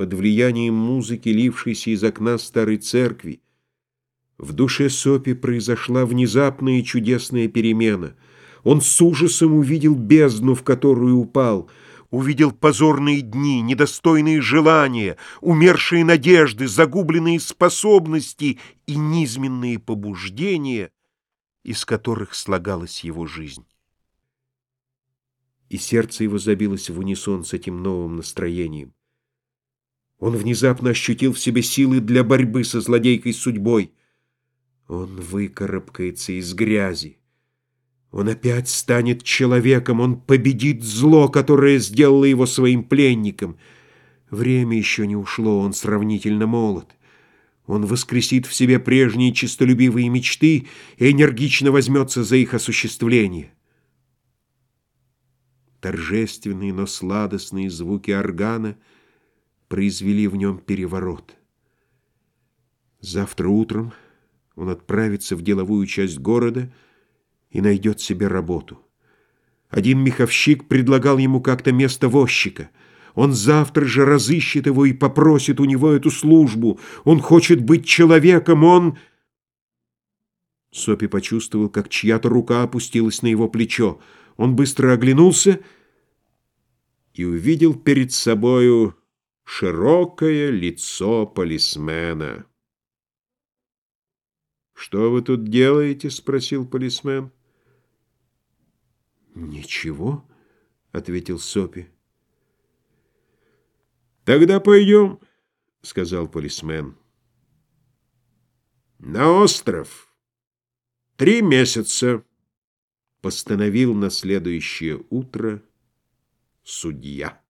под влиянием музыки, лившейся из окна старой церкви, в душе Сопи произошла внезапная и чудесная перемена. Он с ужасом увидел бездну, в которую упал, увидел позорные дни, недостойные желания, умершие надежды, загубленные способности и низменные побуждения, из которых слагалась его жизнь. И сердце его забилось в унисон с этим новым настроением. Он внезапно ощутил в себе силы для борьбы со злодейкой судьбой. Он выкарабкается из грязи. Он опять станет человеком, он победит зло, которое сделало его своим пленником. Время еще не ушло, он сравнительно молод. Он воскресит в себе прежние честолюбивые мечты и энергично возьмется за их осуществление. Торжественные, но сладостные звуки органа — произвели в нем переворот. Завтра утром он отправится в деловую часть города и найдет себе работу. Один меховщик предлагал ему как-то место возчика. Он завтра же разыщет его и попросит у него эту службу. Он хочет быть человеком, он... Сопи почувствовал, как чья-то рука опустилась на его плечо. Он быстро оглянулся и увидел перед собою широкое лицо полисмена. «Что вы тут делаете?» — спросил полисмен. «Ничего», — ответил Сопи. «Тогда пойдем», — сказал полисмен. «На остров. Три месяца», — постановил на следующее утро судья.